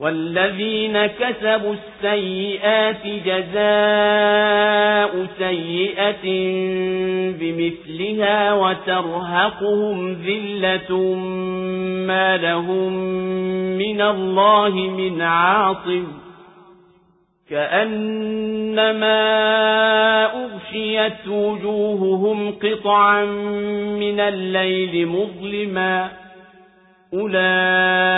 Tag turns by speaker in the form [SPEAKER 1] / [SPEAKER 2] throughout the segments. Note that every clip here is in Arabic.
[SPEAKER 1] والذين كسبوا السيئات جزاء سيئة بمثلها وترهقهم ذلة ما لهم من الله من عاصم كأنما أغشيت وجوههم قطعا من الليل مظلما أولئك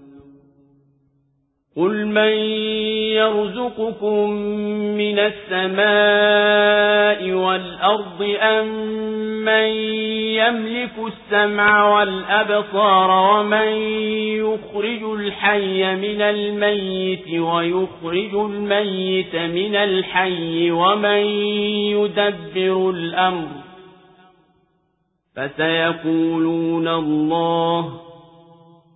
[SPEAKER 1] قل من يرزقكم من السماء والأرض أم من يملك السمع والأبصار ومن يخرج الحي من الميت ويخرج الميت من الحي ومن يدبر الأمر فسيقولون الله